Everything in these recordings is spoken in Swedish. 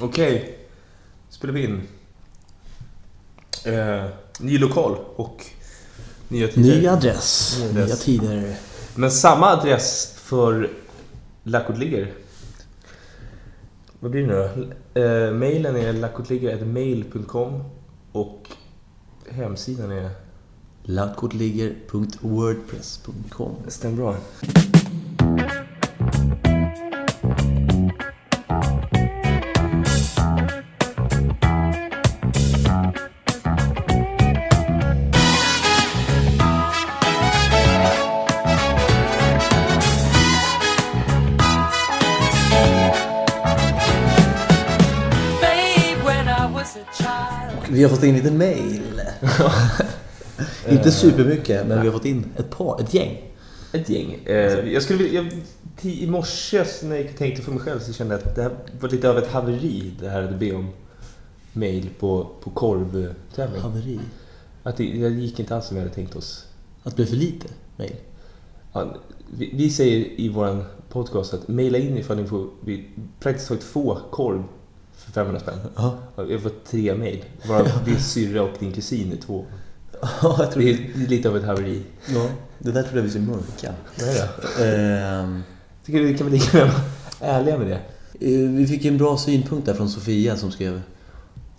Okej. Spelar vi in. Eh, ny lokal och nya tider. Ny adress, Ny adress. nya tider. Men samma adress för Lackotligger. Vad blir det nu? Eh, mailen är lackotligger.mail.com och hemsidan är... Lautkortligger.wordpress.com Stämmer bra. Fått in lite mail. Inte supermycket, men vi har fått in ett par, ett gäng. Ett gäng. Eh, jag skulle vilja... Jag, I morse när jag tänkte för mig själv så kände jag att det här var lite av ett haveri det här att be om mail på, på korvtävling. Haveri. Att det, det gick inte alls som vi hade tänkt oss. Att det blev för lite mail. Ja, vi, vi säger i vår podcast att mejla in ifall ni får vi praktiskt taget få korv 500 spänn. Ja. Ja, Jag fått tre mejl. Varav din syrra och din kusin är två. Ja, jag tror Det är, det lite av ett haveri. Ja, det där trodde jag vi skulle mörka. Det är det. Ehm, Tycker du vi kan väl lika gärna vara ärliga med det? eh, vi fick en bra synpunkt där från Sofia som skrev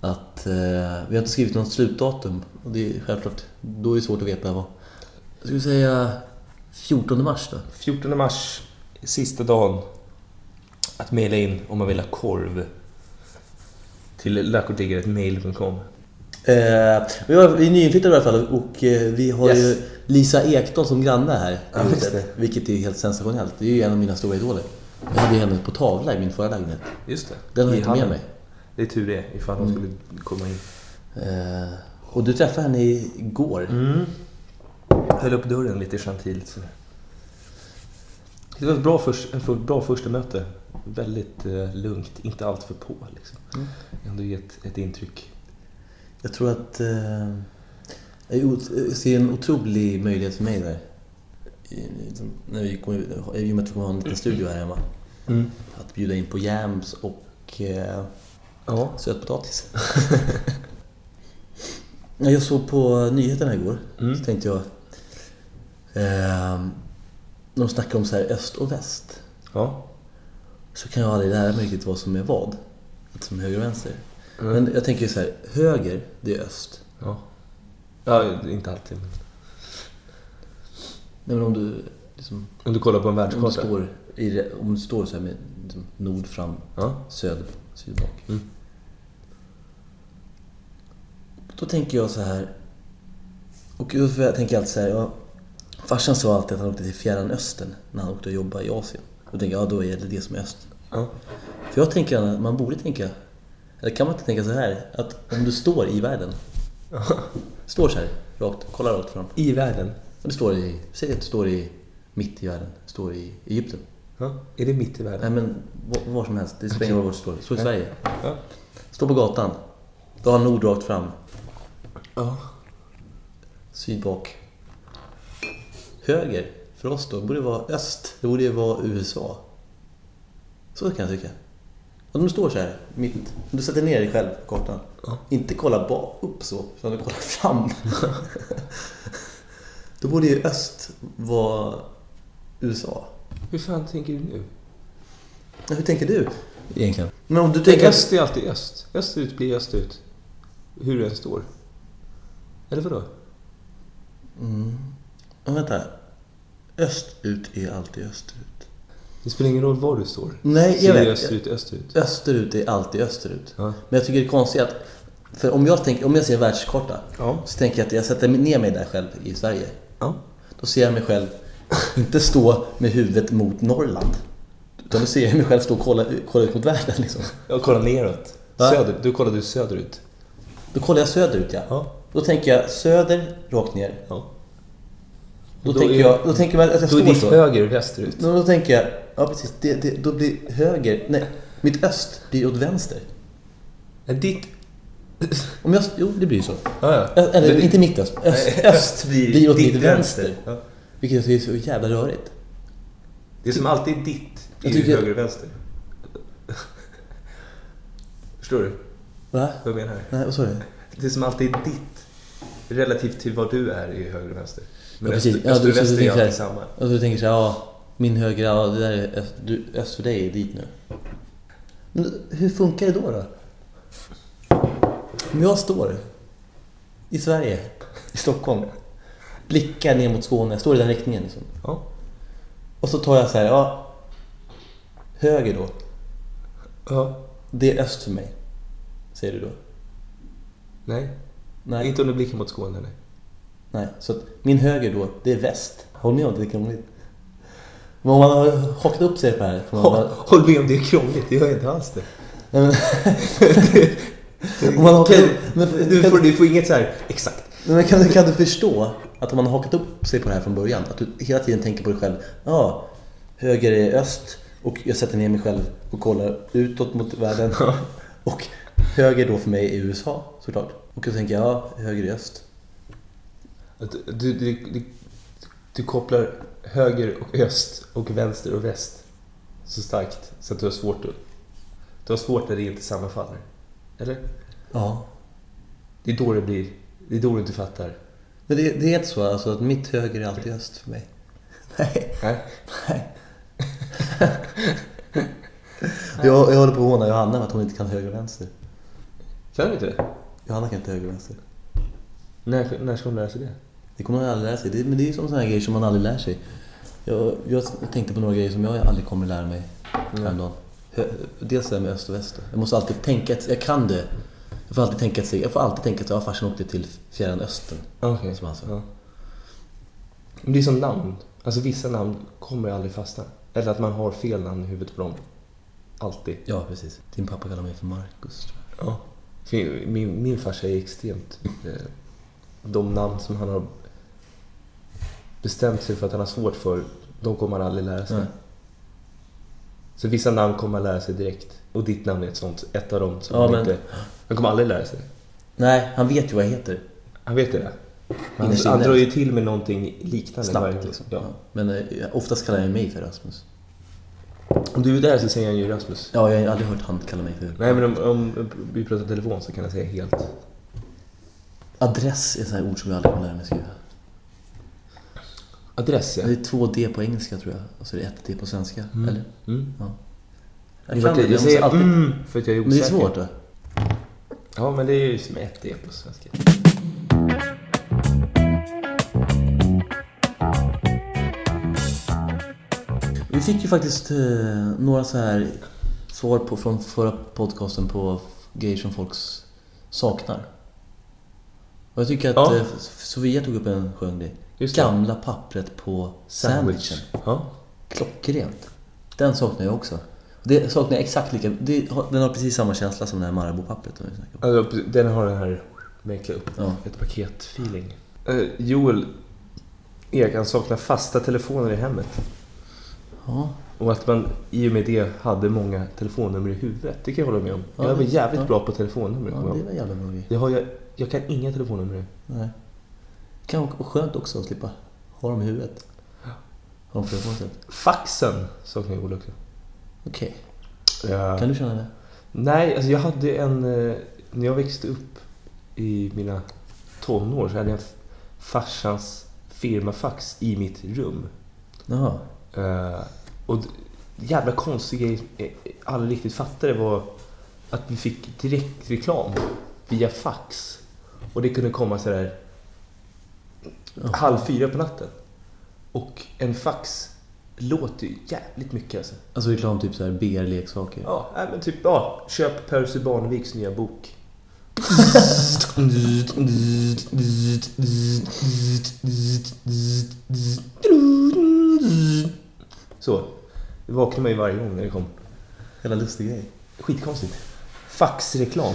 att eh, vi har inte skrivit något slutdatum. Och det är självklart, då är det svårt att veta vad. Jag skulle säga 14 mars då. 14 mars, sista dagen att mejla in om man vill ha korv till lackotligger.mail.com. Eh, vi, har, vi är nyinflyttade i alla fall och eh, vi har Yes. ju Lisa Ekdahl som granne här. Ja, det. Vilket är helt sensationellt. Det är ju en av mina stora idoler. Jag hade ju henne på tavla i min förra lägenhet. Just det. Den har jag inte med mig. Det är tur det, ifall de skulle komma in. Eh, och du träffade henne igår. Mm. Höll upp dörren lite gentilt. Det var ett bra, först, ett för- bra första möte. Väldigt eh, lugnt, inte allt för på. Liksom. Mm. Ändå gett ett intryck. Jag tror att... Eh, jag ser en otrolig möjlighet för mig där. I, liksom, när vi kommer, I och med att vi kommer ha en liten studio här hemma. Mm. Att bjuda in på jams och eh, Ja. sötpotatis. Ja, jag såg på nyheterna igår. Mm. Så tänkte jag... Eh, de snackar om så här öst och väst. Ja. Så kan jag aldrig lära mig riktigt vad som är vad. Som höger och vänster. Mm. Men jag tänker så här, höger, det är öst. ja. Ja, inte alltid. Men... Nej, men om du liksom, Om du kollar på en om du världskarta. står, i, om du står så här med liksom, nord fram, Ja. söder, syd bak. Mm. Då tänker jag så här. Och då får jag tänker alltid så här. Ja, farsan sa alltid att han åkte till Fjärran Östern när han åkte och jobbade i Asien. Då tänker jag, ja då är det det som är öst. Ja. För jag tänker att man borde tänka, eller kan man inte tänka så här, att om du står i världen, står så här, rakt, kolla rakt fram. I världen. Och du står i, säg att du står i, mitt i världen, står i Egypten. Ja. Är det mitt i världen? Nej men var, var som helst, det spelar ingen roll var du står. Står i Ja. Sverige. Ja. Står på gatan. Då har nord rakt fram, ja. syd bak. Höger, för oss då, borde vara öst. Det borde vara USA. Så kan jag tycka. Om du står så här, mitt, om du sätter ner dig själv på kartan. Ja. Inte kolla bak, upp så, utan du kollar fram. då borde ju öst vara USA. Hur fan tänker du nu? Ja, Hur tänker du? Egentligen. Men om du Tänk tänker... öst är alltid öst. Österut blir österut. Hur det än står. Eller vadå? Mm. Ja, vänta. Östut är alltid österut. Det spelar ingen roll var du står. Nej, jag vet. Sydösterut, österut. Österut är alltid österut. Ja. Men jag tycker det är konstigt att... För om jag, tänker, om jag ser världskarta Ja. så tänker jag att jag sätter ner mig där själv i Sverige. Ja. Då ser jag mig själv inte stå med huvudet mot Norrland. Utan då ser jag mig själv stå och kolla, kolla ut mot världen. Liksom. Jag kollar neråt. Va? Söder. Du kollade söderut. Då kollar jag söderut, ja. Ja. Då tänker jag söder, rakt ner. ja. Då, Då tänker är- jag, då tänker man att jag Då är står ditt så. höger västerut. Då, då tänker jag, ja precis, det, det, då blir höger, nej, mitt öst blir åt vänster. Nej, Ditt... Om jag, jo, det blir ju så. Ja, ja. Eller Men- inte mitt öst, öst, Nej, öst blir åt ditt mitt vänster. Ja. Vilket är så jävla rörigt. Det som alltid är ditt är ju höger och vänster. Förstår du Va? vad jag menar? Nej, vad sa du? Det är som alltid är ditt relativt till vad du är i höger och vänster. Men Ja, precis. Ja, du- och så du är tänker alltid samma. Och du tänker så här, ja, min höger, ja, det där är öst, du, öst för dig är dit nu. Men hur funkar det då? då? Om jag står i Sverige, i Stockholm, blickar ner mot Skåne, står i den riktningen liksom. Ja. Och så tar jag så här, ja, höger då, ja. det är öst för mig. Säger du då? Nej. Nej. Inte om du blickar mot Skåne. Nej. Nej, så min höger då, det är väst. Håll med om att det är krångligt. Men om man har hakat upp sig på det här. man bara- Håll med om det är krångligt, det gör jag inte alls det. Nej, men, om man hakar upp, men, Du får, du får inget så här exakt. men kan, kan du förstå att om man har hakat upp sig på det här från början, att du hela tiden tänker på dig själv. Ja, höger är öst och jag sätter ner mig själv och kollar utåt mot världen. Och höger då för mig är USA såklart. Och då tänker jag, ja, höger är öst. Du, du, du, du, kopplar höger och öst och vänster och väst så starkt så att du har svårt att... Du har svårt när det inte sammanfaller. Eller? Ja. Det är då det blir... Det är då du inte fattar. Men det, det är så alltså att mitt höger är alltid öst för mig? Nej. Nej? Nej. jag, jag håller på att håna Johanna för att hon inte kan höger och vänster. Kan du inte det? Johanna kan inte höger och vänster. När, när ska hon lära sig det? Det kommer hon aldrig lära sig. Det, men det är ju som sådana här grejer som man aldrig lär sig. Jag, jag tänkte på några grejer som jag aldrig kommer lära mig häromdagen. Hö- Dels det här med öst och väst. Jag måste alltid tänka att jag kan det. Jag får alltid tänka att jag får alltid tänka att ja, farsan åkte till Fjärran Östern. Okej. Som han sa. Ja. Men det är som namn. Alltså vissa namn kommer aldrig fastna. Eller att man har fel namn i huvudet på dem. Alltid. Ja, precis. Din pappa kallar mig för Marcus tror jag. Ja. Min, min, min farsa är extremt... Eh, de namn som han har bestämt sig för att han har svårt för, de kommer han aldrig lära sig. Nej. Så vissa namn kommer man lära sig direkt. Och ditt namn är ett sånt, ett av dem som Ja, han men- inte... Han kommer aldrig lära sig. Nej, han vet ju vad jag heter. Han vet det. Han, han drar ju till med någonting liknande varje Snabbt gång. liksom. Ja. Men eh, oftast kallar han mig för Rasmus. Om du är där så säger han ju Rasmus. Ja, jag har aldrig hört han kalla mig för... Nej men om, om vi pratar telefon så kan jag säga helt. Adress är ett sånt här ord som jag aldrig kommer lära mig skriva. Adress ja. Det är två D på engelska tror jag. Och så är det ett D på svenska. Mm. Eller? Mm. Ja. Jag, Jag det. jag, Jag säger alltid... mm för att jag är Men det är osäker. svårt då. Ja men det är ju som ett D på svenska. Vi fick ju faktiskt eh, några så här svar på, från förra podcasten på grejer som folk saknar. Och jag tycker att Ja. eh, Sofia tog upp en skön grej. Gamla pappret på sandwichen. Ja. Klockrent. Den saknar jag också. Det saknar jag exakt lika. Det, har- den har precis samma känsla som det här Marabou-pappret. som vi snackade om. Den har den här mäkla upp Ja. ett paket-feeling. Eh, Joel Erik han saknar fasta telefoner i hemmet. Ja. Och att man i och med det hade många telefonnummer i huvudet. Det kan jag hålla med om. Ja, jag var det- jävligt ja. bra på telefonnummer. ja, jag det ihåg. var en jävla bra grej. Jag, har, jag, jag kan inga telefonnummer nu. Nej. Kan vara skönt också att slippa ha dem i huvudet. Ha dem på telefonen. Faxen saknar Joel också. Okej. Ja. Kan du känna det? Nej, alltså jag hade en... eh, När jag växte upp i mina tonår så hade jag farsans firmafax i mitt rum. Jaha. Eh, och jävla konstig grej jag aldrig riktigt fattade var att vi fick direktreklam via fax. Och det kunde komma sådär halv fyra på natten. Och en fax låter ju jävligt mycket alltså. Alltså reklam typ såhär BR-leksaker. Ja, nej, men typ ja, köp Percy Barneviks nya bok. Så. Det vaknar man ju varje gång när det kom. Jävla lustig grej. Skitkonstigt. Faxreklam.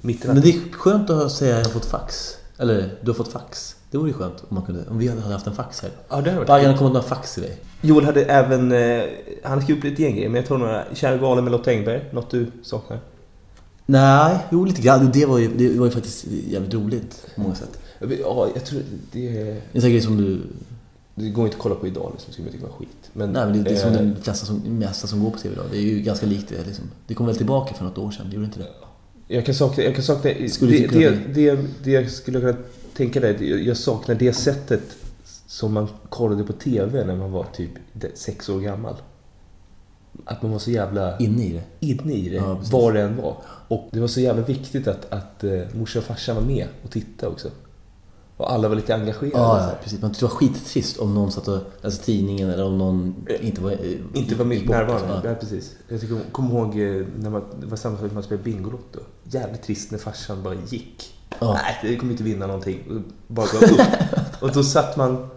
Mitt i Men det är skönt att säga att jag har fått fax. Eller, du har fått fax. Det vore ju skönt om, man kunde, om vi hade haft en fax här. Ja, det har varit Baggarna kommer att ha fax till dig. Joel hade även... Eh, han skrivit upp lite gäng grejer, men jag tar några. Kär galen med Lotta Engberg. Något du saknar? Nej, jo lite grann. Det var ju, det var ju faktiskt jävligt roligt på många sätt. Ja, jag tror det är... En sån grej som du... Det går inte att kolla på idag liksom, skulle man tycka var skit. Men, Nej, men det, det är som eh, de flesta som, mesta som går på TV idag. Det är ju ganska likt det. Liksom. Det kom väl tillbaka för något år sedan, gjorde det inte det? Jag kan sakna, jag kan sakna Skulle det, det, det, det jag skulle kunna tänka det- jag saknar det sättet som man kollade på TV när man var typ sex år gammal. Att man var så jävla Inne i det. inne i det, Ja, var det än var. Och det var så jävla viktigt att, att uh, morsan och farsan var med och tittade också. Och alla var lite engagerade. Ja, ja, precis. Man tyckte det var skittrist om någon satt och läste tidningen eller om någon inte var... eh, Inte var med närvarande. liksom. Ja, precis. Jag tycker, kommer ihåg eh, när man, det var samma sak när man spelade Bingolotto. Jävligt trist när farsan bara gick. Ja. Nej, det kommer inte vinna någonting. Och Bara gav upp. och då satt man...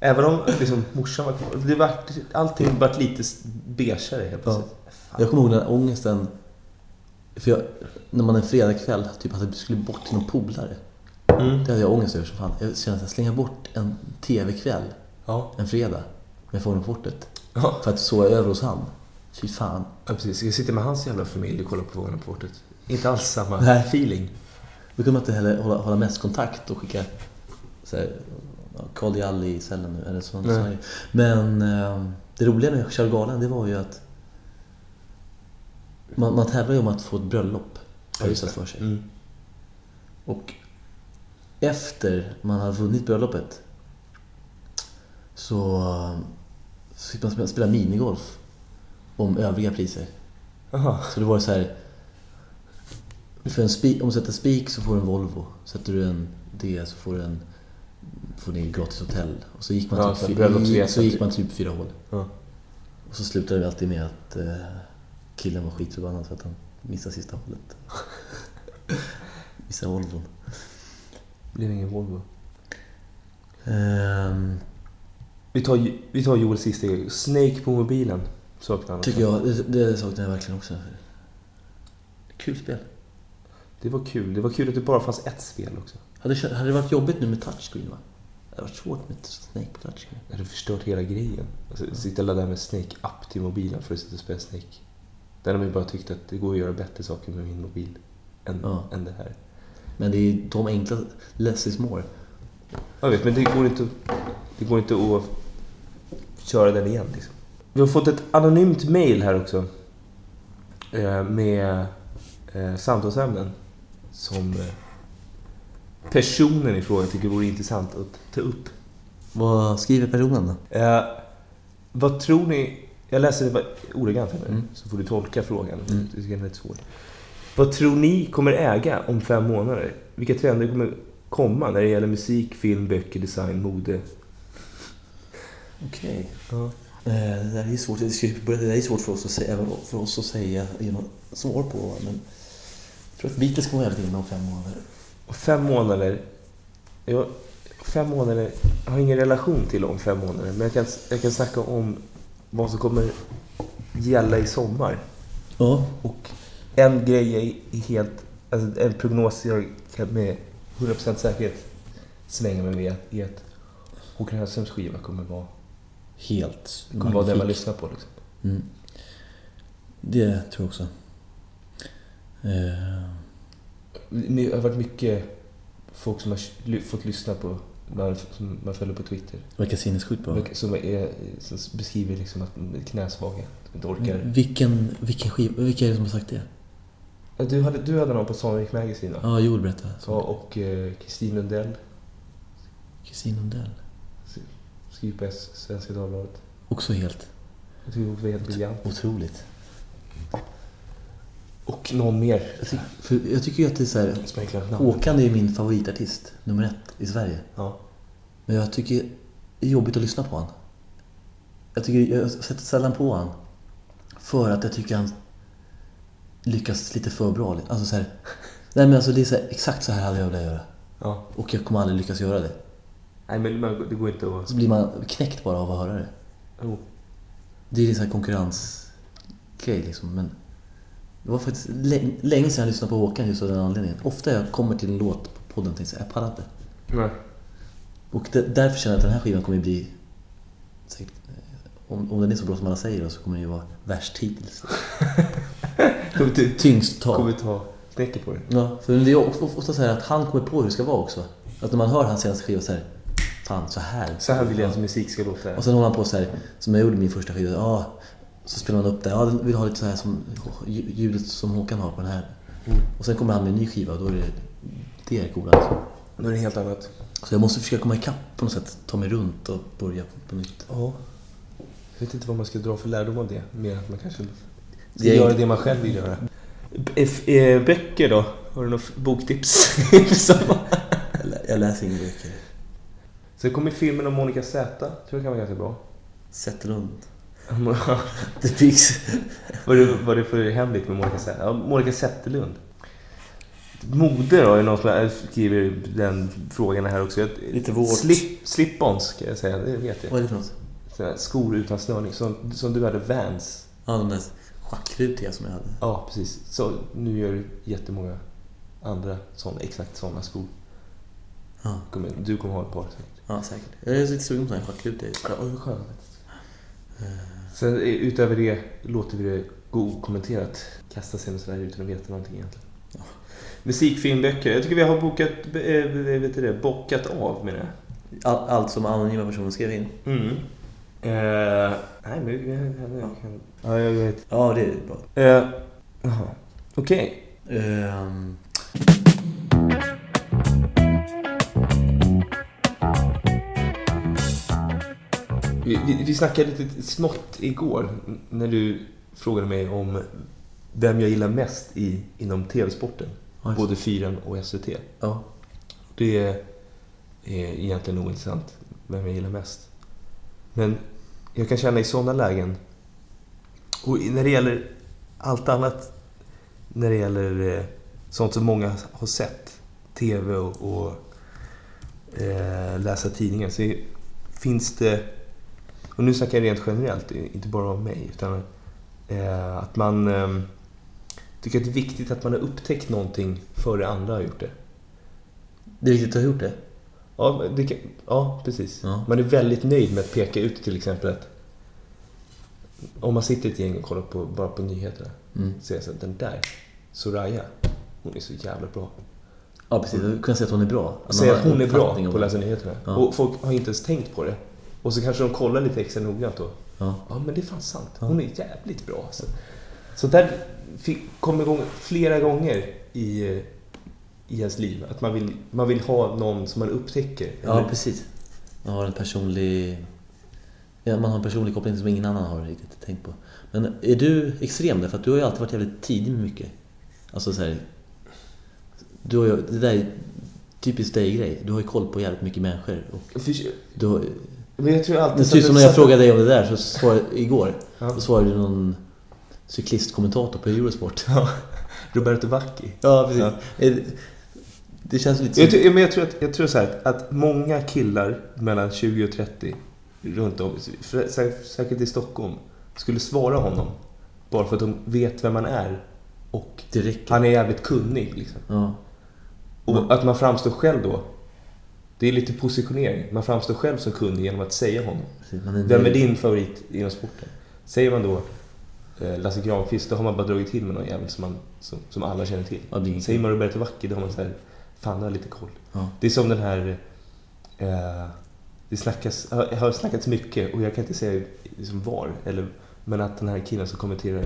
Även om liksom, morsan var kvar. Det var, allting vart lite beigare helt plötsligt. Fan. Jag kommer ihåg den här ångesten. För jag, när man en fredagkväll typ skulle bort till någon polare. Mm. Det hade jag ångest över som fan. Jag kände att jag slänger bort en TV-kväll Ja. en fredag med Fågelportet. Ja. För att sova över hos han. Fy fan. ja, precis. Jag sitter med hans jävla familj och kollar på Fångarna på fortet. Inte alls samma Nej. feeling. Då kunde man inte heller hålla, hålla mest kontakt och skicka Carl Jalli i cellen nu. Eller sånt, Nej. sånt. Men eh, det roliga med Kör galan det var ju att man, man tävlar ju om att få ett bröllop. Har satt för sig. Mm. Och efter man hade vunnit bröllopet så, så fick man spela, spela minigolf om övriga priser. Jaha. Så det var så här. För en spik, om du sätter spik så får du en Volvo. Sätter du en D så får du en får ni gratis hotell. Och så gick man, Ja, typ, så fy- bröllopsresa, så gick typ. man typ fyra hål. Ja. Och så slutade det alltid med att eh, killen var skitförbannad för att han missade sista hålet. Missade Volvon. Blev ingen Volvo. Ehm, Vi tar, vi tar Joels sista grej. Snake på mobilen. Saknar han tycker jag. Det, det saknar jag verkligen också. Kul spel. Det var kul. Det var kul att det bara fanns ett spel också. Hade, det- hade det varit jobbigt nu med touchscreen va? Det hade varit svårt med Snake på touchscreen. Jag hade förstört hela grejen. Alltså, sitta och ladda med Snake app till mobilen för att sitta och spela Snake. Där har vi bara tyckt att det går att göra bättre saker med min mobil än, Ja. än det här. Men det är de enkla, less is more. Jag vet, men det går inte, det går inte att köra den igen. Liksom. Vi har fått ett anonymt mail här också. eh, Med eh, samtalsämnen som eh, personen i fråga tycker vore intressant att ta upp. Vad skriver personen då? Eh, vad tror ni... Jag läser det ordagrant här nu, Mm. så får du tolka frågan. Mm. Det är lite svårt. Vad tror ni kommer äga om fem månader? Vilka trender kommer komma när det gäller musik, film, böcker, design, mode? Okej. Ja. Eh, Det där är svårt, det där är svårt för oss att säga, för oss att säga genom svar på. Men jag tror att Beatles kommer vara jävligt inne om fem månader. Och fem månader... Jag, fem månader... Jag har ingen relation till om fem månader, men jag kan, jag kan snacka om vad som kommer gälla i sommar. Ja. Och en grej är helt... Alltså en prognos jag kan med 100% säkerhet slänga mig med är att Håkan Hellströms skiva kommer vara, Helt kommer vara den man magnifik. lyssnar på. Liksom. Mm. Det tror jag också. Eh, Det har varit mycket folk som har fått lyssna på, man, som man följer på Twitter. verkar sinnessjukt bra. Som, är, som beskriver liksom att de är knäsvaga, inte orkar. Vilken, vilken skiva, vilka är det som har sagt det? Du hade, du hade någon på Sonic Magazine? Ja, Joel berättade. Ja, och eh, Kristin Lundell Kristin Lundell. skriver på Svenska Dagbladet. Också helt Jag tycker det var helt briljant. otroligt. Och någon mer. Jag, tycker- för jag tycker ju att det är så här. Håkan är ju min favoritartist, nummer ett i Sverige. Ja. Men jag tycker det är jobbigt att lyssna på han. Jag, tycker, jag sätter sällan på han. För att jag tycker han lyckas lite för bra. Alltså så här, nej men alltså det är så här, exakt så här hade jag velat göra. ja. Och jag kommer aldrig lyckas göra det. Nej men det går inte att... Så blir man knäckt bara av att höra det. Oh. Det är en sån här konkurrensgrej liksom. Men det var faktiskt länge, sedan jag lyssnade på Håkan just av den anledningen. Ofta jag kommer till en låt på podden och tänker jag pallar inte. Nej. Och det, därför känner jag att den här skivan kommer bli... Säkert, eh, om, om den är så bra som alla säger så kommer den ju vara värst hittills. Kommer inte- Tyngst Kommer tal. ta knäcket på det. Ja, för det är ofta, ofta så här att han kommer på hur det ska vara också. Att när man hör hans senaste skiva så här, fan så här. Så här vill jag att musik ska låta. Och sen håller han på så här, som jag gjorde min första skiva. Ja, så spelar man upp det. Ja, den vill ha lite så här som ljudet som Håkan har på den här. Och sen kommer han med en ny skiva och då är det, det är coolt alltså. Nu är det helt annat. Så jag måste försöka komma ikapp på något sätt, ta mig runt och börja på nytt. Ja. Jag vet inte vad man ska dra för lärdom av det. Mer att man kanske ska Det är- göra det man själv vill göra. B- eh, böcker då? Har du något boktips? Jag läser inga böcker. Sen kommer filmen om Monica Z. Tror jag kan vara ganska bra. Zetterlund. The Pigs. vad, är det, vad är det för hemligt med Monica Z? Ja, Monica Zetterlund. Mode då, är någon som jag skriver den frågan här också. Lite vårt. Slip, slip-ons kan jag säga, det vet jag. Vad är det för något? Här Skor utan snörning, som, som du hade Vans. Ja, de där schackrutiga som jag hade. Ja, precis. Så nu gör du jättemånga andra såna, exakt sådana skor. Ja, Kommer- Du kommer ha ett par säkert. ja säkert. Jag är lite sugen på sådana här schackrutiga. Ja, vad skönt. Sen eh, utöver det låter vi det gå okommenterat. Kasta sig med sådär utan att veta någonting egentligen. Musik, film, böcker. Jag tycker vi har bokat, äh, vet det, bockat av med det. All, allt som anonyma personer skrev in. Mm. Eh, nej, men jag, jag, kan... Ja, jag vet. Ja, det är bra. Eh, jaha. Okej. Ehm, Vi, vi, vi snackade lite smått igår när du frågade mig om vem jag gillar mest i, inom tv-sporten. Ja, Både Fyran och SVT. ja. Det är, egentligen ointressant vem jag gillar mest. Men jag kan känna i sådana lägen, och när det gäller allt annat, när det gäller eh, sånt som många har sett, TV och, och eh, läsa tidningen, så finns det, och nu snackar jag rent generellt, inte bara om mig, utan eh, att man eh, tycker att det är viktigt att man har upptäckt någonting före andra har gjort det. Det är viktigt att ha gjort det. Ja, det kan, ja precis. Ja. Man är väldigt nöjd med att peka ut till exempel att om man sitter i ett gäng och kollar på, bara på nyheterna Mm. så är så att den där, Soraya, hon är så jävla bra. Ja, precis. Du kan säga att hon är bra. Säga att hon är bra på att läsa nyheterna. Ja. Och folk har inte ens tänkt på det. Och så kanske de kollar lite extra noggrant då. Ja. Ja, men det är fan sant. Hon är jävligt bra. Alltså. Så där fick, kom igång flera gånger i, i ens liv. Att man vill, man vill ha någon som man upptäcker. ja, Eller- precis. Man har en personlig... Ja, man har en personlig koppling som ingen annan har riktigt tänkt på. Men är du extrem där? För att du har ju alltid varit jävligt tidig med mycket. Alltså så här, du har ju, Det där är typiskt dig-grej. Du har ju koll på jävligt mycket människor. Och du har, men jag tror alltid... så typ som när jag att- frågade dig om det där så svarade, igår. Ja. Då svarade någon cyklistkommentator på Eurosport. Ja, Roberto Vacchi. Ja, precis. Ja. Det- Det känns lite Jag, som... tror- men jag tror, att, jag tror så här, att många killar mellan 20 och 30 runt om, säkert i Stockholm, skulle svara honom. Bara för att de vet vem han är. Och Det han är jävligt kunnig. Liksom. Ja. Och att man framstår själv då. Det är lite positionering. Man framstår själv som kunnig genom att säga honom. Precis, Vem är din favorit inom sporten? Säger man då eh, Lasse Granqvist, då har man bara dragit till med någon jävel som, man, som, som alla känner till. Ja, det Säger man Roberto Vacchi, då har man så här, fan jag har lite koll. Ja. Det är som den här... Eh, det snackas, har- har snackats mycket och jag kan inte säga liksom var, eller, men att den här killen som kommenterar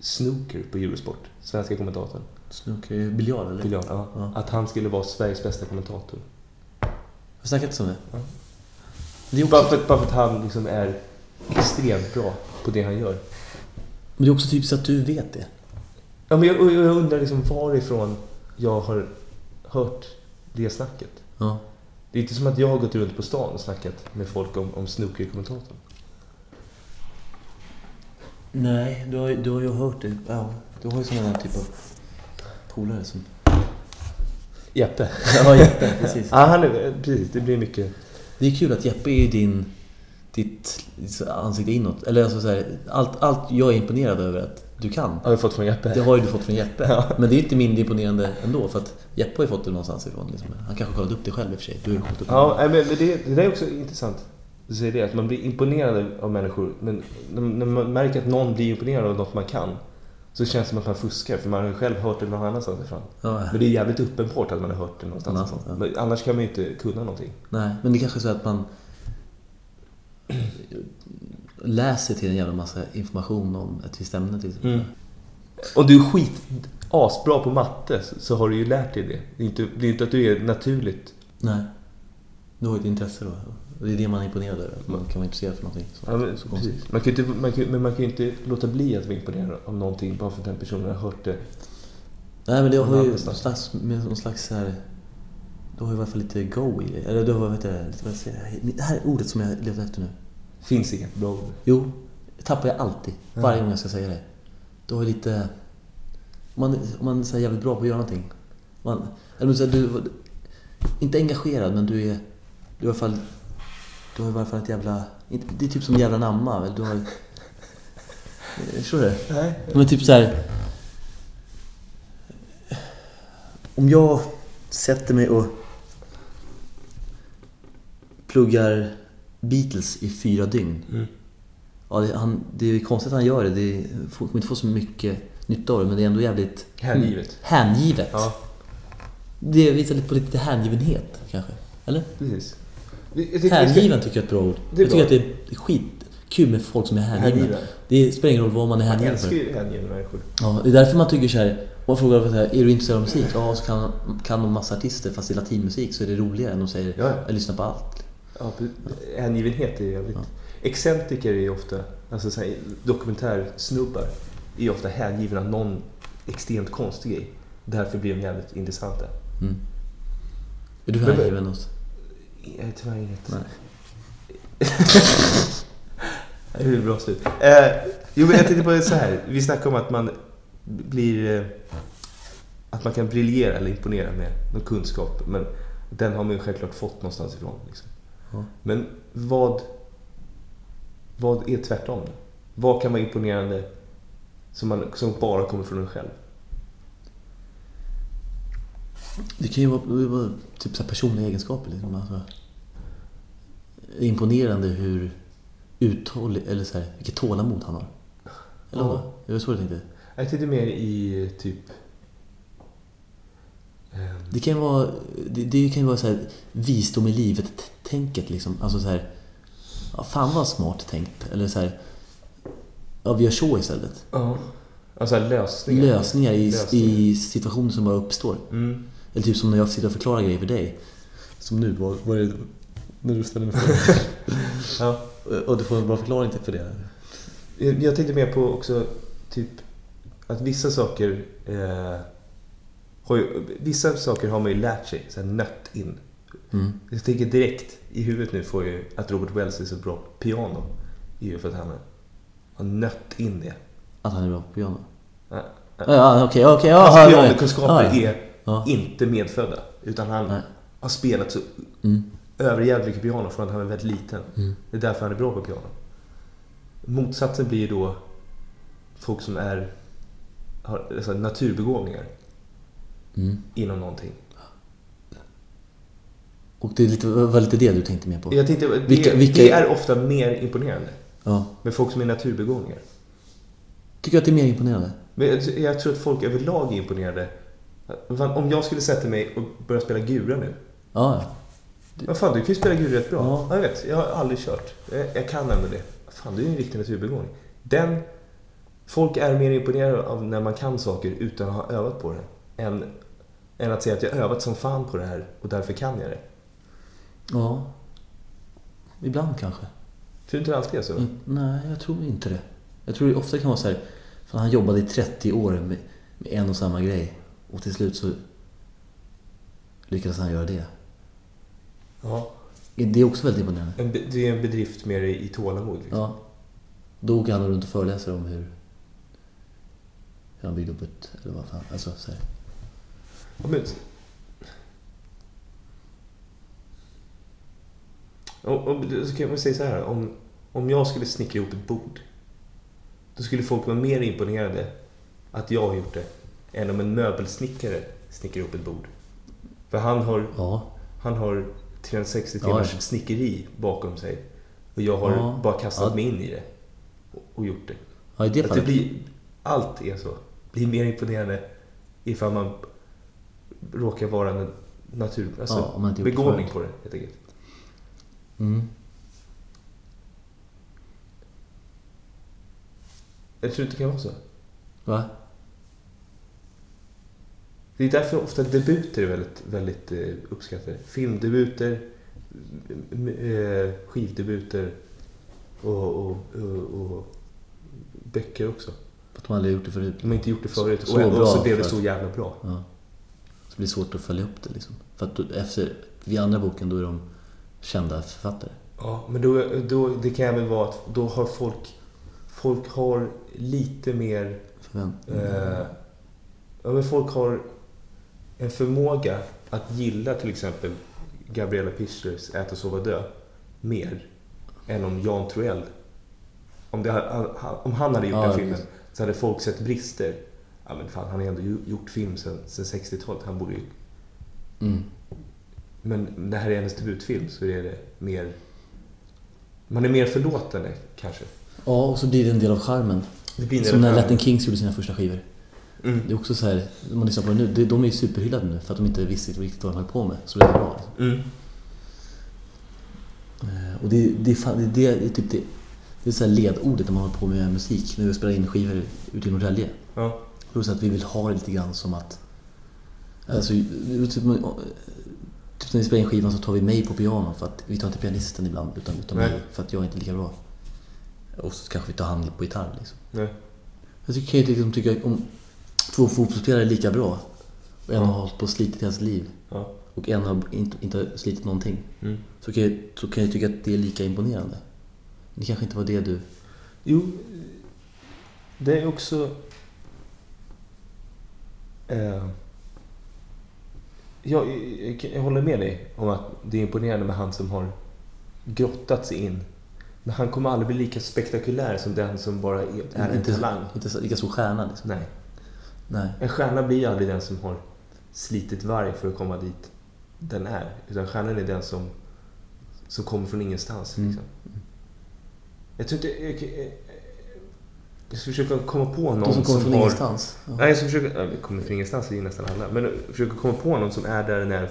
snooker på Eurosport, svenska kommentatorn, Snooker, biljard eller? biljard, ja, Ja. att han skulle vara Sveriges bästa kommentator. Har du snackat om det? Ja. Det är, Bara också, för, att- bara för att han liksom är extremt bra på det han gör. men det är också typiskt att du vet det. Ja, men jag, jag undrar liksom varifrån jag har hört det snacket. Ja. Det är inte som att jag har gått runt på stan och snackat med folk om, om snookerkommentatorn. Nej, du har, du har ju hört det. Ja, du har ju sådana typ av polare som... Jeppe. Ja, Jeppe, precis. Ja, han är, precis. Det blir mycket... Det är kul att Jeppe är ju din... Ditt ansikte inåt. Eller alltså så här, allt, allt jag är imponerad över att du kan. Har jag fått från Jeppe. Det har ju du fått från Jeppe. Ja. Men det är inte mindre imponerande ändå. För att Jeppe har ju fått det någonstans ifrån. Liksom. Han kanske kollat upp det själv i och för sig. Du har kollat upp Ja, nej, men det, det där är också intressant. Du säger det, att man blir imponerad av människor. Men när man märker att någon blir imponerad av något man kan. Så känns det som att man fuskar för man har ju själv hört det någon annanstans ifrån. Ja, Men det är jävligt uppenbart att man har hört det någonstans ifrån. ja. Men annars kan man ju inte kunna någonting. Nej, men det kanske är så att man läser till en jävla massa information om ett visst ämne till exempel. Om du är skit asbra på matte så- har du ju lärt dig det. Det är inte, det är inte att du är naturligt. Nej. Du har ju ett intresse då. Det är det man är imponerad över. Man kan vara intresserad för någonting. Så, Ja, men, så. Man kan inte, man kan, men man kan ju inte låta bli att vara imponerad av någonting bara för att den personen har hört det. Nej men det har ju någon slags, med någon slags här... Du har ju i alla fall lite go i det. Eller du har, vad heter det? Lite, vad säger jag? Det här är ordet som jag letar efter nu. Finns inget bra ord. Jo, det tappar jag alltid. Varje gång jag ska säga det. Du har ju lite... Om man, om man är jävligt bra på att göra någonting. Man, eller du, inte engagerad, men du är... Du har i alla fall... Du har i alla fall ett jävla... Det är typ som jävla namma. väl? Du har... Förstår du? Nej. Men typ så här. Om jag sätter mig och pluggar Beatles i fyra dygn. Mm. Ja, det, han, det är konstigt att han gör det. Det får, kommer inte få så mycket nytta av det, men det är ändå jävligt Hängivet. hängivet. Ja, Det visar lite på lite hängivenhet, kanske. Eller? precis. Hängiven tycker jag är ett bra ord. Det är jag tycker bra. att det är skitkul med folk som är hängivna. Hängiven. Det spelar ingen roll vad man är hängiven älskar för. ju hängivna människor. Ja, det är därför man tycker så här. Om man frågar så här, är du intresserad av musik? Ja, så kan, kan de massa artister fast i latinmusik så är det roligare än de säger Ja, ja. jag lyssnar på allt. Ja, hängivenhet är jävligt... Excentriker är ju ofta, alltså så här, dokumentärsnubbar, är ju ofta hängivna någon extremt konstig grej. Därför blir de jävligt intressanta. Mm. Är du hängiven hos? Jag är tyvärr inget. Nej. Det är ett bra slut. Eh, jo, men jag tänkte på det så här. Vi snackade om att man blir... Eh, att man kan briljera eller imponera med någon kunskap. Men den har man ju självklart fått någonstans ifrån. Liksom. Ja. Men vad... Vad är tvärtom? Vad kan vara imponerande som, man, som bara kommer från en själv? Det kan ju vara, vara typ så personliga egenskaper. Liksom. Alltså, imponerande hur uthållig, eller så här, vilket tålamod han har. Eller Ja. vad? Det var så jag tänkte. Jag tänkte mer i typ... ehm, Det kan ju vara, det, det kan ju vara så här, visdom i livet-tänket liksom. Alltså så här, ja, fan vad smart tänkt. Eller så här, ja vi gör så istället. Ja. Alltså lösningar. Lösningar i, Lösningar. i situationer som bara uppstår. Mm. Eller typ som när jag sitter och förklarar grejer för dig. Som nu, vad, vad är det när du ställer mig frågor? Ja. och du får en bra förklaring för det. Jag jag tänkte mer på också typ att vissa saker eh, har ju, Vissa saker har man ju lärt sig, så här, nött in. Mm. Jag tänker direkt i huvudet nu får ju att Robert Wells är så bra på piano. är ju för att han har nött in det. Att han är bra på piano. Ja, okej, okej. Hans pianokunskaper är Ja. inte medfödda. Utan han Nej. har spelat så Mm. överjävligt mycket piano från att han var väldigt liten. Mm. Det är därför han är bra på piano. Motsatsen blir ju då folk som är har alltså, naturbegåvningar Mm. inom någonting. Och det är lite, var lite det du tänkte mer på? Jag tänkte, det, Vilka- vilka- det är ofta mer imponerande Ja. med folk som är naturbegåvningar. Tycker du att det är mer imponerande? Men jag, jag tror att folk överlag är imponerade. Fan, Om jag skulle sätta mig och börja spela gura nu. Ja, ja. Vad fan, du kan ju spela gura rätt bra. Ja. Ja. Jag vet, jag har aldrig kört. Jag, jag kan ändå det. Fan, du är ju en riktig naturbegåvning. Den... Folk är mer imponerade av när man kan saker utan att ha övat på det. Än, än att säga att jag har övat som fan på det här och därför kan jag det. Ja. Ibland kanske. Tror du inte det alltid är så? Mm, nej, jag tror inte det. Jag tror det ofta kan vara så här. För han jobbade i 30 år med, med en och samma grej. Och till slut så lyckades han göra det. Ja. Det är också väldigt imponerande. En, det är en bedrift mer i, tålamod. Liksom. Ja. Då åker han runt och föreläser om hur, hur han byggde upp ett... Eller vad fan. Alltså, så här. Ja, men... Så kan man säga så här. Om, om jag skulle snickra ihop ett bord. Då skulle folk vara mer imponerade att jag har gjort det. Än om en möbelsnickare snickrar ihop ett bord. För han har, Ja. han har 360 Ja, timmars ja. snickeri bakom sig. Och jag har Ja. bara kastat mig in i det. Och, gjort det. ja, i det Att det blir, allt är så. blir mer imponerande ifall man råkar vara en natur... Alltså Ja, begåvning på det, helt enkelt. Mm. Jag tror inte det kan vara så. Va? Det är därför ofta debuter är väldigt, väldigt eh, uppskattade. Filmdebuter, eh, skivdebuter och, och, och, och böcker också. För att de aldrig gjort det förut. De har inte gjort det förut Så och, bra och så blev det så jävla bra. Ja. Så blir det svårt att följa upp det liksom. För att efter, vid andra boken då är de kända författare. Ja, men då, då, det kan även vara att då har folk, folk har lite mer, Förvänt... eh, ja, men folk har en förmåga att gilla till exempel Gabriella Pischers Äta, sova, dö mer än om Jan Troell, om, det, om han hade gjort Ja, den filmen så hade folk sett brister. Ja men fan, han har ändå gjort film sedan, sedan 60-talet. Han borde ju... Mm. Men det här är hennes debutfilm så är det mer... Man är mer förlåtande kanske. Ja, och så blir det en del av charmen. Det blir en del Som när Latin Kings gjorde sina första skivor. Mm. Det är också så här, man lyssnar på det nu, de är ju superhyllade nu för att de inte visste riktigt vad de höll på med. Så det bra. Liksom. Mm. Eh, Och det, det, är fan- det, det, är typ det, det är så här ledordet när man håller på med musik, när vi spelar in skivor ute i Norrtälje. Ja. Det är så att vi vill ha det lite grann som att... Alltså, typ, typ när vi spelar in skivan så tar vi mig på piano för att vi tar inte pianisten ibland utan, utan Nej. mig för att jag är inte lika bra. Och så kanske vi tar hand på gitarr liksom. Nej. Jag tycker, kan ju liksom tycka om två fotbollsspelare är lika bra och en har hållit på och slitit hela sitt liv Ja. och en har inte, inte slitit någonting. Mm. Så kan, jag, så kan jag tycka att det är lika imponerande. Det kanske inte var det du... Jo, det är också... Eh, jag, jag, jag håller med dig om att det är imponerande med han som har grottat sig in. Men han kommer aldrig bli lika spektakulär som den som bara är, är en inte, talang. inte lika stor stjärna liksom. Nej. Nej. En stjärna blir aldrig den som har slitit varg för att komma dit den är. Utan stjärnan är den som, som kommer från ingenstans. Mm. Liksom. Jag tror inte... Jag, jag, jag ska försöka komma på någon De som kommer från har... ingenstans. Ja. Nej, jag ska försöka... Ja, kommer från ingenstans, det är nästan alla. Men jag försöker komma på någon som är där den är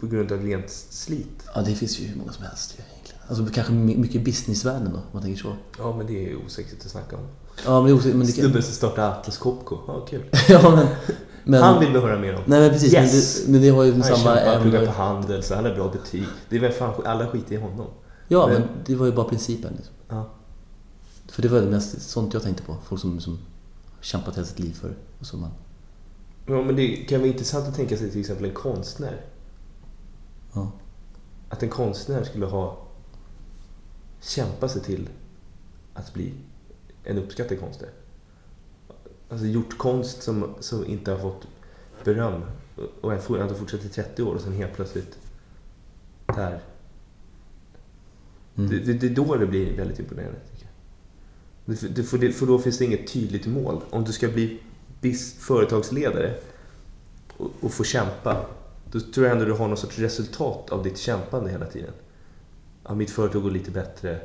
på grund av rent slit. ja, det finns ju hur många som helst ju, egentligen. Alltså kanske my- mycket businessvärlden då, om man tänker så. Ja, men det är osexigt att snacka om. Ja, men osäkert, men det kan... Snubben som startade Atlas Copco. Ja, kul. ja, men... men Han vill vi höra mer om. Nej, men precis. Yes! Men, det, men det har ju Han samma kämpar, pluggar på handel, så han har bra betyg. Det är väl fan, alla skiter i honom. Ja, Men- men det var ju bara principen. Liksom. Ja. För det var det mest sånt jag tänkte på. Folk som, som kämpat hela sitt liv för och så man... Ja, men det kan vara intressant att tänka sig till exempel en konstnär. Ja. Att en konstnär skulle ha kämpat sig till att bli en uppskattad konstnär. Alltså gjort konst som, som inte har fått beröm och ändå ändå fortsatt i 30 år och sen helt plötsligt där. Mm. Det, det, det är då det blir väldigt imponerande. Tycker jag. Det, för, för då finns det inget tydligt mål. Om du ska bli bis, företagsledare och, och få kämpa, då tror jag ändå du har någon sorts resultat av ditt kämpande hela tiden. Ja, mitt företag går lite bättre.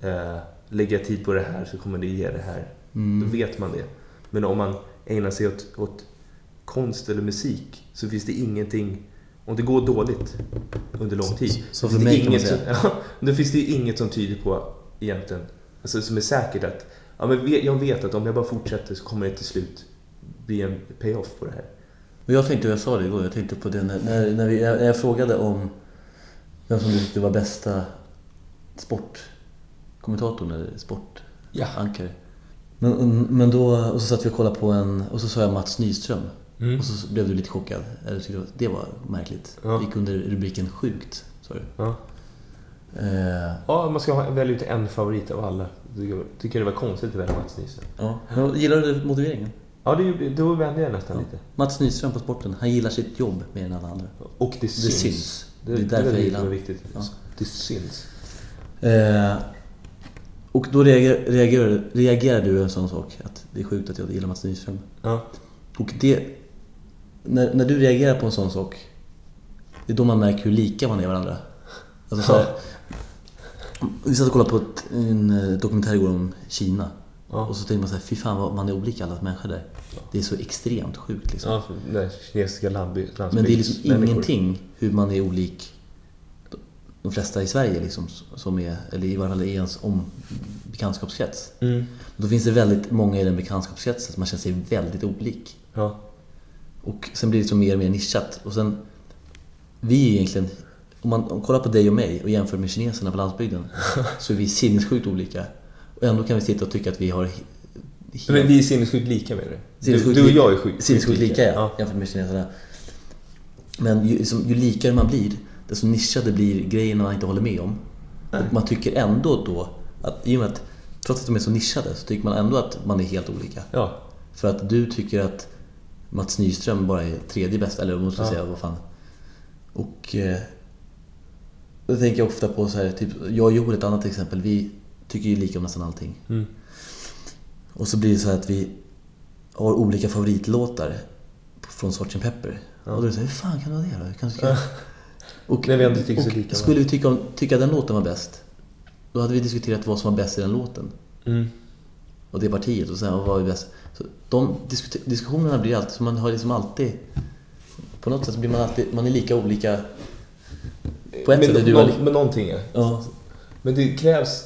Eh, lägger jag tid på det här så kommer det ge det här. Mm. Då vet man det. Men om man ägnar sig åt, åt konst eller musik så finns det ingenting... Om det går dåligt under lång tid. Så finns för det mig kan man inget säga. Som, ja, då finns det inget som tyder på egentligen, alltså som är säkert att ja, men jag vet att om jag bara fortsätter så kommer det till slut bli en payoff på det här. Jag tänkte, jag sa det igår, jag tänkte på det när, när, när, vi, när jag frågade om vem som du tyckte var bästa sportkommentatorn eller sportankare. Men, men då, och så satt vi och kollade på en, och så sa jag Mats Nyström. Mm. Och så blev du lite chockad. Eller tyckte du att det var märkligt. Ja. Det gick under rubriken sjukt, sa du. Ja. Eh, ja, man ska välja ut en favorit av alla. Tycker, tycker det var konstigt att välja Mats Nyström. ja. Men Gillar du motiveringen? Ja, det, då vände jag nästan Ja. lite. Mats Nyström på sporten, han gillar sitt jobb mer än alla andra. Och det Det syns. syns. Det, Det är därför jag gillar det honom. viktigt. Ja. Det syns. Eh, och då reagerar, reagerar, reagerar du en sån sak, att det är sjukt att jag gillar Mats Nyström. Ja. Och det... När, när du reagerar på en sån sak, det är då man märker hur lika man är varandra. Alltså så här, vi satt och kollade på ett, en eh, dokumentär igår om Kina. Ja. Och så tänker man så här, fy fan vad man är olika alla människor där. Det är så extremt sjukt liksom. Ja, för där kinesiska landby, Men det är liksom landsbygdsmänniskor. ingenting hur man är olik de flesta i Sverige liksom, som är, eller i varje fall i ens om bekantskapskrets. Mm. Då finns det väldigt många i den bekantskapskretsen som man känner sig väldigt olik. Ja. Och sen blir det så mer och mer nischat. Och sen, vi är egentligen, om man, om man kollar på dig och mig och jämför med kineserna på landsbygden, så är vi sinnessjukt olika. Och ändå kan vi sitta och tycka att vi har he- helt- Men vi är sinnessjukt lika med det. Du, du och jag är sjukt Sinnessjukt lika ja, ja. jämfört med kineserna. Men ju, liksom, ju likare man blir, desto nischade blir grejerna man inte håller med om. Och man tycker ändå då, att i och med att trots att de är så nischade, så tycker man ändå att man är helt olika. Ja. För att du tycker att Mats Nyström bara är tredje bäst, eller måste Ja. säga, vad fan. Och eh, då tänker jag ofta på så här, typ, jag och Joel ett annat exempel, vi tycker ju lika om nästan allting. Mm. Och så blir det så här att vi har olika favoritlåtar från Sgt. Pepper. Och då är det så här, hur fan kan du ha det då? Kan tycka... Och, När vi ändå tycker så lika, skulle vi tycka, om, tycka den låten var bäst, då hade vi diskuterat vad som var bäst i den låten. Mm. Och det partiet och sen vad var bäst. Så de diskut- diskussionerna blir alltid, så man har liksom alltid... På något sätt blir man alltid, man är lika olika på ett men, sätt. är Du nå- är li- men någonting är. ja, Men det krävs,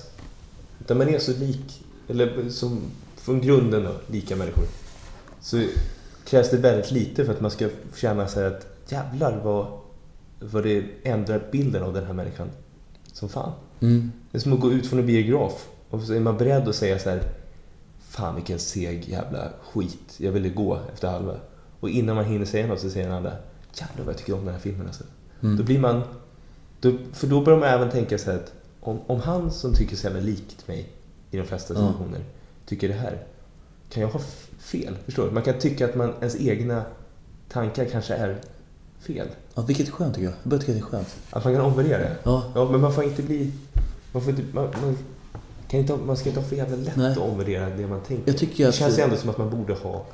där man är så lik, eller som från grunden då, lika människor, så krävs det väldigt lite för att man ska känna sig att jävlar vad, vad det ändrar bilden av den här människan som fan. mm, Det är som att gå ut från en biograf och så är man beredd att säga så här Fan vilken seg jävla skit, jag ville gå efter halva. Och innan man hinner säga något så säger den andra Jävlar vad jag tycker om den här filmen alltså. Mm. Då blir man... Då, för då börjar man även tänka så här att om, om han som tycker så jävla likt mig i de flesta situationer tycker det här. Kan jag ha fel? Förstår du? Man kan tycka att man, ens egna tankar kanske är fel. ja, vilket är skönt tycker jag. Jag börjar tycka det är skönt. Att man kan omvärdera det. Ja, Ja, men man får inte bli... Man, får inte, man, man, kan inte, man ska inte ha för jävla lätt Nej. att omvärdera det man tänker. jag tycker det att... känns ju ändå som att man borde ha...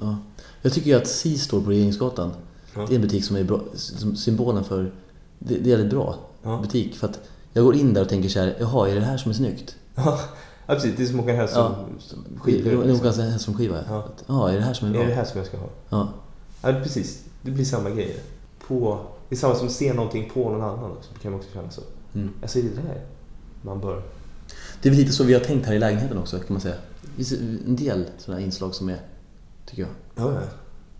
Ja. Jag tycker ju att Si står på Regeringsgatan. Ja. Det är en butik som är bra, som symbolen för... Det, det är väldigt bra Ja. butik. För att jag går in där och tänker så här, jaha, är det här som är snyggt? Ja, precis. Det är som hem som, Ja. som Det skivor. är nog liksom. ganska häst som skiva. Ja. Ja, är det här som är bra? Är det här som jag ska ha? Ja. Ja, precis. Det blir samma grejer. På, det är samma som att se någonting på någon annan. Så kan man också känna så. Mm. Alltså, är det där man bör... Det är väl lite så vi har tänkt här i lägenheten också, kan man säga. Det en del sådana inslag som är, tycker jag. Ja, ja.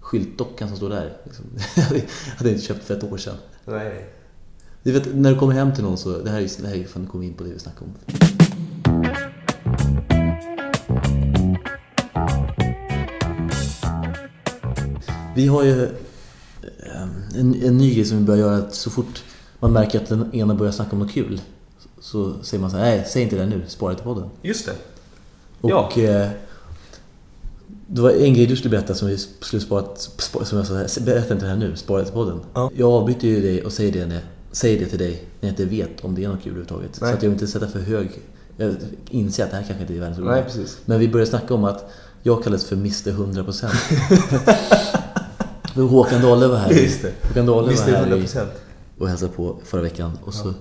Skyltdockan som står där. Liksom. Det hade jag inte köpt för ett år sedan. Nej. Du vet, när du kommer hem till någon så... Det här är ju det här är ju fan, nu kommer in på det vi snackade om. Vi har ju en, en ny grej som vi börjar göra. Att så fort man märker att den ena börjar snacka om något kul så säger man så här, nej, säg inte det nu, spara det till podden. Just det. Och Ja. eh, det var en grej du skulle berätta som vi skulle spara, spa- som jag sa, här, berätta inte det här nu, spara det till podden. Ja. Jag avbryter ju dig och säger det, när, säger det till dig när jag inte vet om det är något kul överhuvudtaget. Nej. Så att jag vill inte sätta för hög... Jag inser att det här kanske inte är världens roligaste. Men vi började snacka om att jag kallas för Mr 100%. Håkan Dahle var här. Just det. Håkan Dahle var Visst är här 100 i, procent. och hälsade på förra veckan. Och så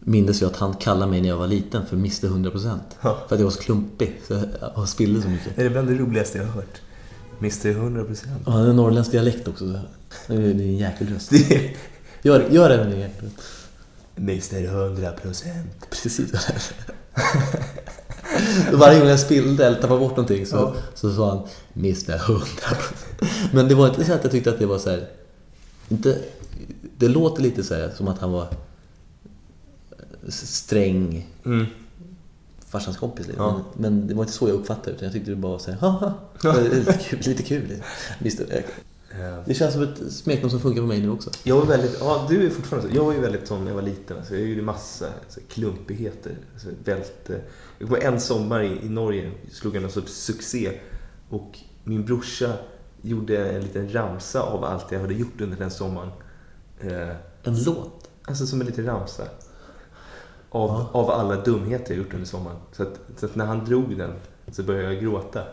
mindes jag att han kallade mig när jag var liten för Mr 100%. Ja. För att jag var så klumpig. Så jag- jag spillde så mycket. Är det bland det roligaste jag har hört? Mr 100 procent. Och han har en norrländsk dialekt också. så Det är en jäkel röst. Gör, gör det med din jäkel. Mr 100 procent. Precis vad det är. Varje gång jag spillde eller tappade bort någonting så, Ja. så sa han Mr 100 Men det var inte så att jag tyckte att det var så här, inte, Det låter lite så här, som att han var sträng Mm. farsans kompis. Liksom. Ja. Men, men det var inte så jag uppfattade det. Utan jag tyckte det bara var så här, haha. Lite kul. Lite kul. Det känns som ett smeknamn som funkar på mig nu också. Jag var väldigt, ja du är fortfarande så. Jag var ju väldigt sån när jag var liten. Alltså, jag gjorde massa alltså, klumpigheter. Alltså, välte. Jag var en sommar i, i Norge, slog jag någon sorts succé. Och min brorsa gjorde en liten ramsa av allt jag hade gjort under den sommaren. Eh, En låt. alltså som en liten ramsa. Av, Ja. av alla dumheter jag gjort under sommaren. Så att, så att när han drog den så började jag gråta.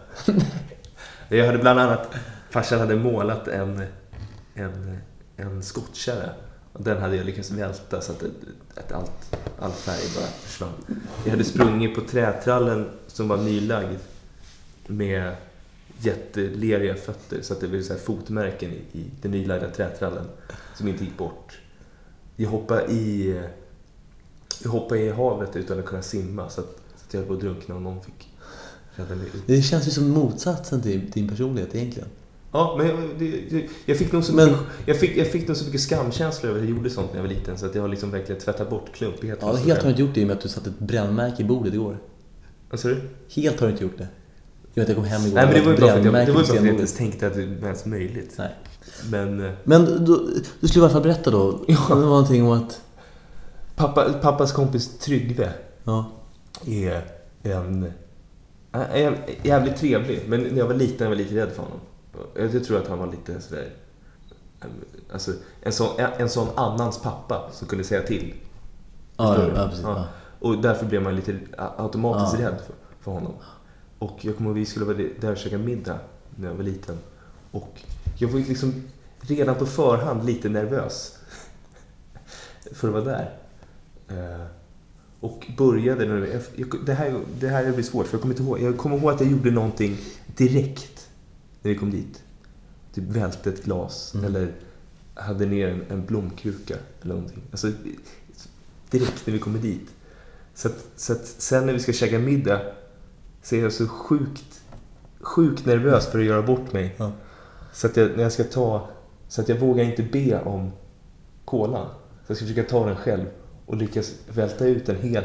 jag hade bland annat, farsan hade målat en, en, en skottkärra. Den hade jag lyckats välta så att, att allt, all färg bara försvann. Jag hade sprungit på trätrallen som var nylagd med jätteleriga fötter så att det blev så här fotmärken i, i den nylagda trätrallen som inte gick bort. Jag hoppade i, jag hoppade i havet utan att kunna simma så att, så att jag höll på att drunkna och någon fick rädda mig ut. Det känns ju som motsatsen till din personlighet egentligen. Ja, men jag, det, jag, fick nog så Men- mycket, jag, fick, jag fick nog så mycket skamkänsla över att jag gjorde sånt när jag var liten så att jag har liksom verkligen tvättat bort klumpigheten. Ja, helt har du inte gjort det i och med att du satte ett brännmärke i bordet igår. Vad sa du? Helt har du inte gjort det. Jag vet, jag kom hem igår Nej, men det var ju bara för att jag, det var att jag inte ens tänkte att det var ens möjligt. Nej. Men eh, Men då, du skulle i alla fall berätta då. Ja. Det var någonting om att... pappa, pappas kompis Tryggve Ja. är en... jävligt trevlig, men när jag var liten var jag lite rädd för honom. Jag tror att han var lite sådär... Alltså, en sån, en sån annans pappa som kunde säga till. Ja, ja, ja, precis. Och därför blev man lite automatiskt rädd för, för honom. Och jag kommer ihåg vi skulle vara där och käka middag när jag var liten. Och jag var ju liksom redan på förhand lite nervös för att vara där. Eh, Och började det här, det här blir svårt för jag kommer inte ihåg. Jag kommer ihåg att jag gjorde någonting direkt när vi kom dit. Typ välte ett glas Mm. eller hade ner en, en blomkruka eller någonting. Alltså direkt när vi kommer dit. Så att, så att sen när vi ska käka middag så är jag så sjukt, sjukt nervös för att göra bort mig. Ja. Så att jag, när jag ska ta, så att jag vågar inte be om kolan. Så jag ska försöka ta den själv och lyckas välta ut en hel,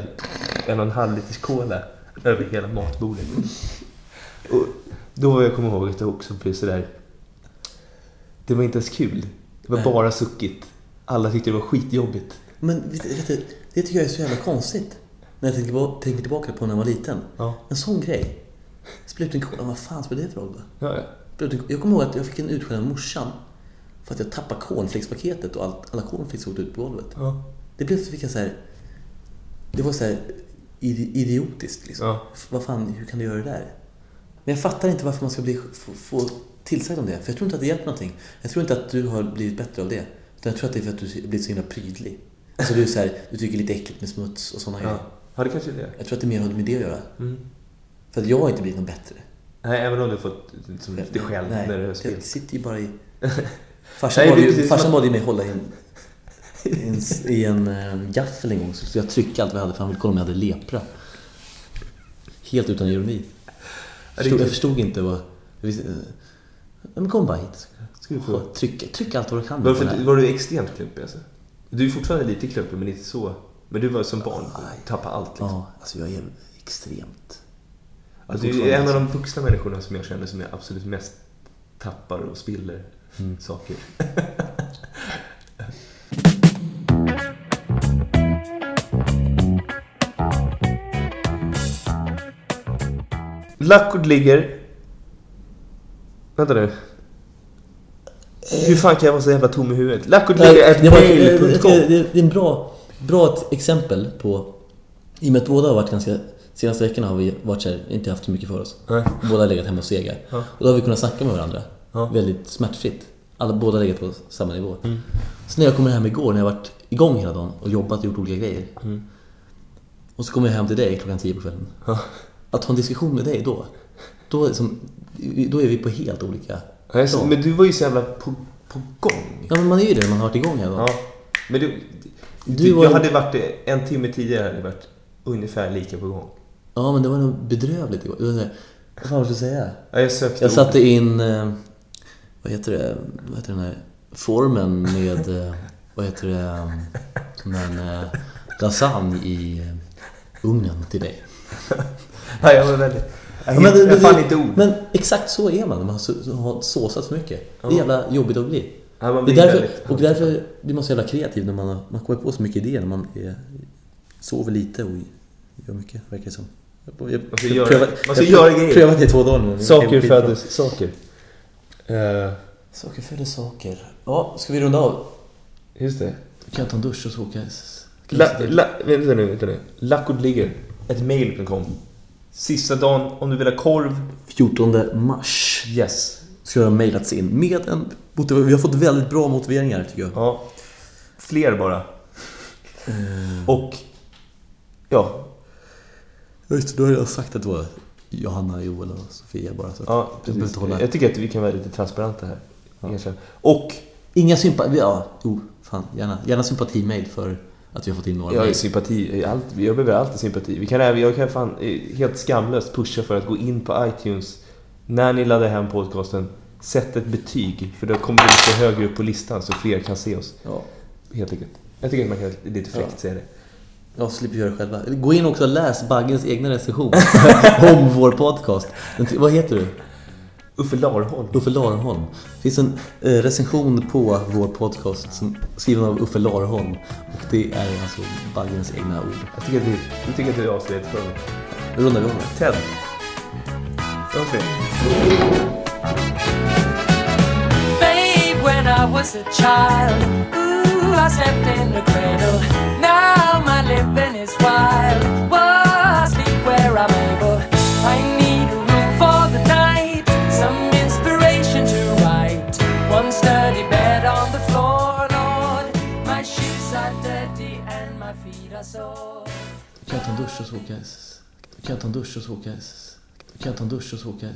en och en halv liters cola över hela matbordet. Och då jag kommer ihåg att jag också blev sådär, det var inte ens kul. Det var Nej. bara suckigt. Alla tyckte det var skitjobbigt. Men vet, du- det tycker jag är så jävla konstigt. När jag tänker, tillbaka- tänker tillbaka på när jag var liten. Ja. En sån grej. Spela ut en cola, vad fan spelar det för roll då? Ja, ja. Jag kommer ihåg att jag fick en utskällning av morsan. För att jag tappade cornflakespaketet och allt, alla cornflakes åkte ut på golvet. ja. Det blev så fick jag så här. Det var så här idi- idiotiskt liksom. Vad fan, hur kan du göra det där? Men jag fattar inte varför man ska bli, få, få tillsagd om det. För jag tror inte att det hjälper någonting. Jag tror inte att du har blivit bättre av det. Utan jag tror att det är för att du har blivit så himla prydlig. Alltså du är så här, du tycker lite äckligt med smuts och sådana Ja. grejer. ja, det kanske är det. Jag tror att det mer har med det att göra. Mm. För att jag har inte blivit någon bättre. Nej, även om du har fått liksom, lite skäll när du har jag spelat. sitter ju bara i... Farsan bad ju, farsan bad ju mig hålla i en, i en, i en eh, gaffel en gång. Så jag trycka allt vi hade för han ville kolla om jag hade lepra. Helt utan ironi. Är Förstod, jag förstod inte vad... Men kom bara hit. Ska du få... Tryck, tryck allt vad du kan. Var, på den för, här. var du extremt klumpig alltså? Du är fortfarande lite klumpig men inte så. Men du var som barn, tappa allt liksom. Ja, alltså jag är extremt... Alltså, du är en av de vuxna människorna som jag känner som jag absolut mest tappar och spiller Mm. saker. Lackord ligger... Vänta nu. Hur fan kan jag vara så jävla tom i huvudet? Nej, ligger det, var, det, mail.com. det, det är en bra, bra exempel på... I och med att båda har varit ganska... Senaste veckorna har vi varit så här, inte haft så mycket för oss. Nej. Båda har legat hemma och segat. Ja. Och då har vi kunnat snacka med varandra. Ja. Väldigt smärtfritt. Alla, båda har legat på samma nivå. Mm. Så när jag kommer hem igår, när jag varit igång hela dagen och jobbat och gjort olika grejer. Mm. Och så kommer jag hem till dig klockan tio på kvällen. Ja. Att ha en diskussion med dig då. Då är, som, då är vi på helt olika Nej, så- plan. Men du var ju så jävla på, på gång. Ja men man är ju det när man har varit igång hela dagen. Ja. Men du, Du du, var jag hade varit en timme tidigare hade varit ungefär lika på gång. Ja men det var nog bedrövligt igår. Här, Vad fan var det jag säga? Ja, jag sökte Jag ord. satte in, eh, vad heter det, vad heter den här formen med, eh, vad heter det, eh, där eh, lasagne i eh, ugnen till dig. Ja, jag var väldigt... Jag, Ja, men jag, fann inte ord. Men exakt så är man när man har så- har såsat för mycket. Det är jävla jobbigt att bli. ja, Det är därför, väldigt- och därför blir man så jävla kreativ när man, man kommer på så mycket idéer när man är, sover lite och gör mycket, verkar det som. Jag, jag, Man ska jag göra- prövat- man ska jag göra grejer. prövat det i två dagar nu. Saker föddes saker. Uh, Saker föder saker. Ja, ska vi runda av? just det. Då kan jag ta en dusch och så åka... Vänta nu, vänta nu. Lackord ligger. Ett mail.com. Sista dagen om du vill ha korv. 14 mars Yes. ska jag ha mejlats in med en motivering. Vi har fått väldigt bra motiveringar tycker jag. Ja. Fler bara. Eh, Och... Ja. Just det, du har redan sagt att det var Johanna, Joel och Sofia bara. Så Ja, jag precis. hålla. Jag tycker att vi kan vara lite transparenta här. Ja. Och Inga sympati... Ja, jo, fan. Gärna, gärna sympatimail för att vi har fått in några jag är sympati, allt, jag behöver alltid sympati. Vi kan, jag kan fan eh, helt skamlöst pusha för att gå in på iTunes när ni laddar hem podcasten. Sätt ett betyg, för då kommer vi lite högre upp på listan så fler kan se oss. Ja. Helt enkelt. Jag tycker att man kan lite fräckt Ja. säga det. Jag slipper göra det själva. Gå in också och läs Baggens egna recension om vår podcast. Vad heter du? Uffe Larholm. Uffe Larholm. Det finns en eh, recension på vår podcast som, skriven av Uffe Larholm. Och det är alltså Baggens egna ord. Jag tycker att vi, jag tycker att vi avslöjar för mig. Nu rundar vi av. Ted. Vi. Babe, when I was a child, ooh, I slept in the cradle. Now my living is wild. Whoa, dusch och så åka... Kan jag ta en dusch och så åka... Kan jag ta en dusch och så åka...